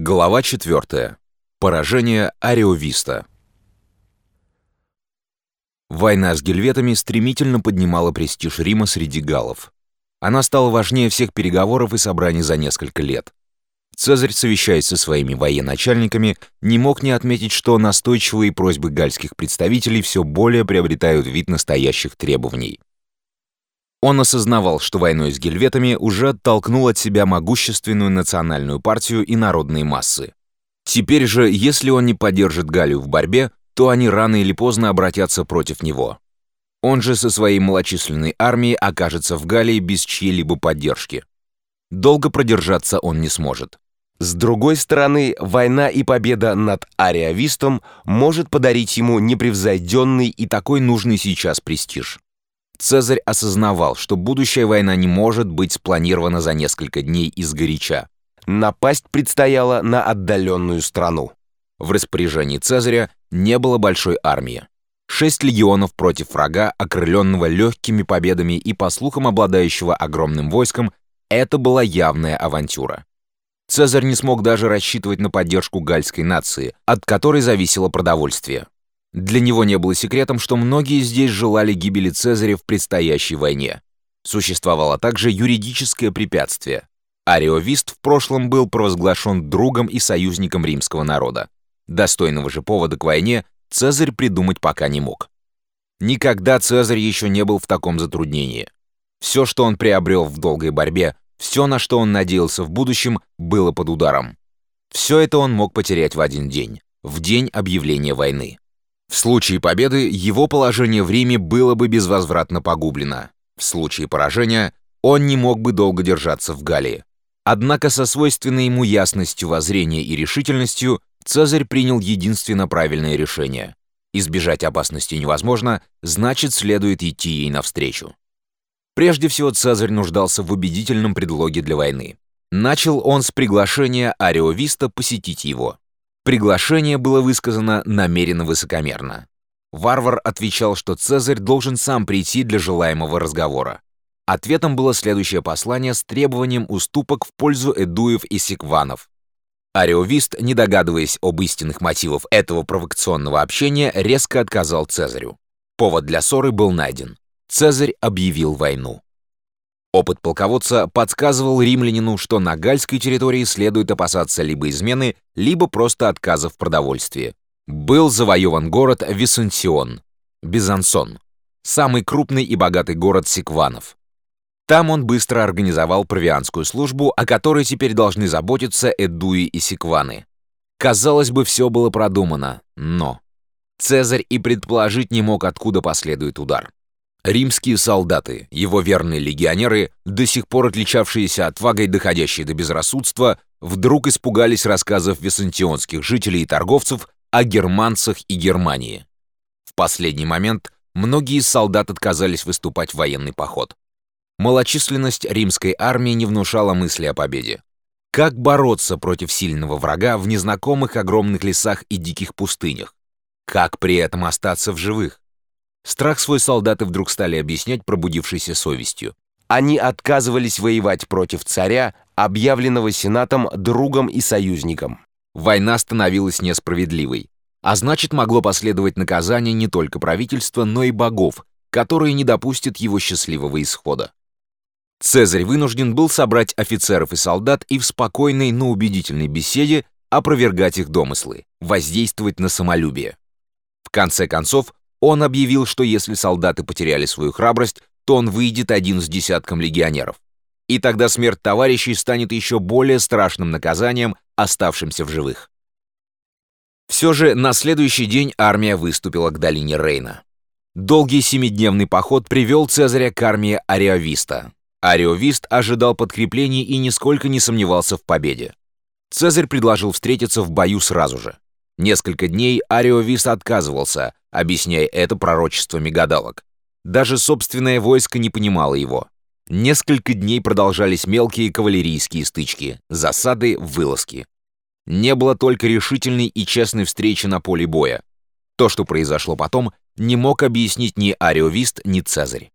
Глава 4. Поражение Ариовиста. Война с гельветами стремительно поднимала престиж Рима среди галлов. Она стала важнее всех переговоров и собраний за несколько лет. Цезарь, совещаясь со своими военачальниками, не мог не отметить, что настойчивые просьбы гальских представителей все более приобретают вид настоящих требований. Он осознавал, что войной с гельветами уже оттолкнул от себя могущественную национальную партию и народные массы. Теперь же, если он не поддержит Галию в борьбе, то они рано или поздно обратятся против него. Он же со своей малочисленной армией окажется в Галлии без чьей-либо поддержки. Долго продержаться он не сможет. С другой стороны, война и победа над Ариавистом может подарить ему непревзойденный и такой нужный сейчас престиж. Цезарь осознавал, что будущая война не может быть спланирована за несколько дней из горяча. Напасть предстояло на отдаленную страну. В распоряжении Цезаря не было большой армии. Шесть легионов против врага, окрыленного легкими победами и, по слухам, обладающего огромным войском, это была явная авантюра. Цезарь не смог даже рассчитывать на поддержку гальской нации, от которой зависело продовольствие. Для него не было секретом, что многие здесь желали гибели Цезаря в предстоящей войне. Существовало также юридическое препятствие. Ариовист в прошлом был провозглашен другом и союзником римского народа. Достойного же повода к войне Цезарь придумать пока не мог. Никогда Цезарь еще не был в таком затруднении. Все, что он приобрел в долгой борьбе, все, на что он надеялся в будущем, было под ударом. Все это он мог потерять в один день, в день объявления войны. В случае победы его положение в Риме было бы безвозвратно погублено. В случае поражения он не мог бы долго держаться в Галлии. Однако со свойственной ему ясностью воззрения и решительностью Цезарь принял единственно правильное решение. Избежать опасности невозможно, значит, следует идти ей навстречу. Прежде всего, Цезарь нуждался в убедительном предлоге для войны. Начал он с приглашения Ариовиста посетить его. Приглашение было высказано намеренно высокомерно. Варвар отвечал, что Цезарь должен сам прийти для желаемого разговора. Ответом было следующее послание с требованием уступок в пользу эдуев и секванов. Ариовист, не догадываясь об истинных мотивах этого провокационного общения, резко отказал Цезарю. Повод для ссоры был найден. Цезарь объявил войну. Опыт полководца подсказывал римлянину, что на гальской территории следует опасаться либо измены, либо просто отказа в продовольствии. Был завоеван город Висенсион, Бизансон, самый крупный и богатый город секванов. Там он быстро организовал провианскую службу, о которой теперь должны заботиться эдуи и секваны. Казалось бы, все было продумано, но... Цезарь и предположить не мог, откуда последует удар. Римские солдаты, его верные легионеры, до сих пор отличавшиеся отвагой, доходящие до безрассудства, вдруг испугались рассказов византионских жителей и торговцев о германцах и Германии. В последний момент многие из солдат отказались выступать в военный поход. Малочисленность римской армии не внушала мысли о победе. Как бороться против сильного врага в незнакомых огромных лесах и диких пустынях? Как при этом остаться в живых? Страх свой солдаты вдруг стали объяснять пробудившейся совестью. Они отказывались воевать против царя, объявленного Сенатом другом и союзником. Война становилась несправедливой. А значит, могло последовать наказание не только правительства, но и богов, которые не допустят его счастливого исхода. Цезарь вынужден был собрать офицеров и солдат и в спокойной, но убедительной беседе опровергать их домыслы, воздействовать на самолюбие. В конце концов, он объявил, что если солдаты потеряли свою храбрость, то он выйдет один с десятком легионеров. И тогда смерть товарищей станет еще более страшным наказанием, оставшимся в живых. Все же на следующий день армия выступила к долине Рейна. Долгий семидневный поход привел Цезаря к армии Ариовиста. Ариовист ожидал подкреплений и нисколько не сомневался в победе. Цезарь предложил встретиться в бою сразу же. Несколько дней Ариовис отказывался, объясняя это пророчествами гадалок. Даже собственное войско не понимало его. Несколько дней продолжались мелкие кавалерийские стычки, засады, вылазки. Не было только решительной и честной встречи на поле боя. То, что произошло потом, не мог объяснить ни Ариовист, ни Цезарь.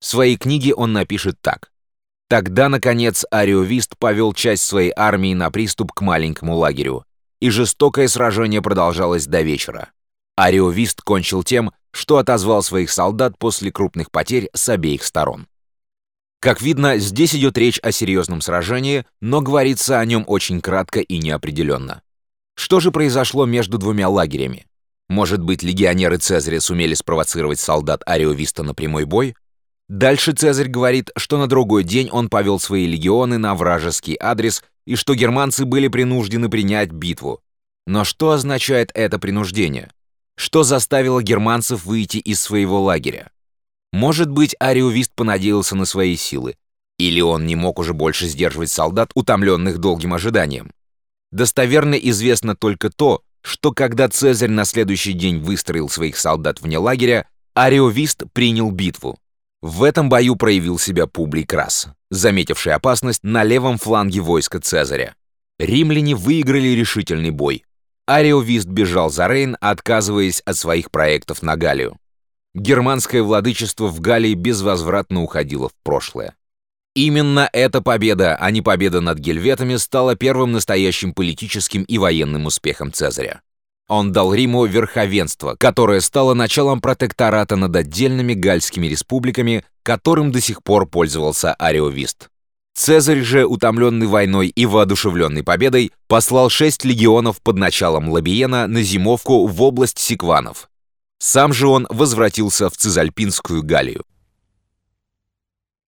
В своей книге он напишет так. Тогда, наконец, Ариовист повел часть своей армии на приступ к маленькому лагерю, и жестокое сражение продолжалось до вечера. Ариовист кончил тем, что отозвал своих солдат после крупных потерь с обеих сторон. Как видно, здесь идет речь о серьезном сражении, но говорится о нем очень кратко и неопределенно. Что же произошло между двумя лагерями? Может быть, легионеры Цезаря сумели спровоцировать солдат Ариовиста на прямой бой? Дальше Цезарь говорит, что на другой день он повел свои легионы на вражеский адрес и что германцы были принуждены принять битву. Но что означает это принуждение? Что заставило германцев выйти из своего лагеря? Может быть, Ариовист понадеялся на свои силы, или он не мог уже больше сдерживать солдат, утомленных долгим ожиданием. Достоверно известно только то, что когда Цезарь на следующий день выстроил своих солдат вне лагеря, Ариовист принял битву. В этом бою проявил себя Публий Крас, заметивший опасность на левом фланге войска Цезаря. Римляне выиграли решительный бой. Ариовист бежал за Рейн, отказываясь от своих проектов на Галлию. Германское владычество в Галлии безвозвратно уходило в прошлое. Именно эта победа, а не победа над гельветами, стала первым настоящим политическим и военным успехом Цезаря. Он дал Риму верховенство, которое стало началом протектората над отдельными гальскими республиками, которым до сих пор пользовался Ариовист. Цезарь же, утомленный войной и воодушевленный победой, послал шесть легионов под началом Лабиена на зимовку в область Сикванов. Сам же он возвратился в Цезальпинскую Галлию.